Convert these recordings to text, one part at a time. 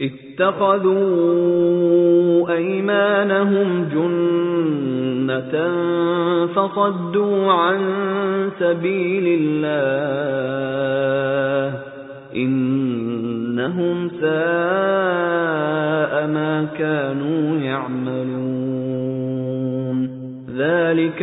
اتخذوا أيمانهم جنة فصدوا عن سبيل الله إنهم ساء ما كانوا يعملون. ذلك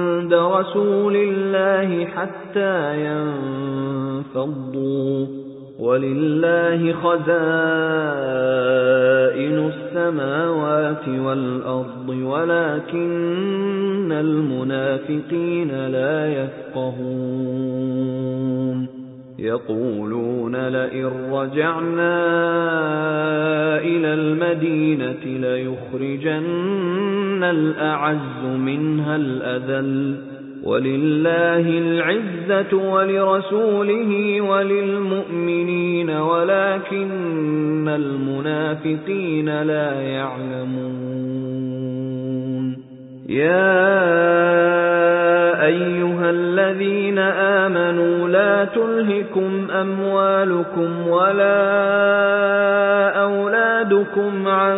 رَسُولِ اللَّهِ حَتَّى يَنفَضُّوا. وَلِلَّهِ خَزَائِنُ السَّمَاوَاتِ وَالْأَرْضِ وَلَكِنَّ الْمُنَافِقِينَ لَا يَفْقَهُونَ. يَقُولُونَ لَئِن رَّجَعْنَا إِلَى الْمَدِينَةِ لَيُخْرِجَنَّ الْأَعَزُّ مِنْهَا الْأَذَلَّ وَلِلَّهِ الْعِزَّةُ وَلِرَسُولِهِ وَلِلْمُؤْمِنِينَ وَلَكِنَّ الْمُنَافِقِينَ لَا يَعْلَمُونَ. يَا أَيُّهَا الَّذِينَ آمَنُوا لَا تُلْهِكُمْ أَمْوَالُكُمْ وَلَا أَوْلَادُكُمْ عَن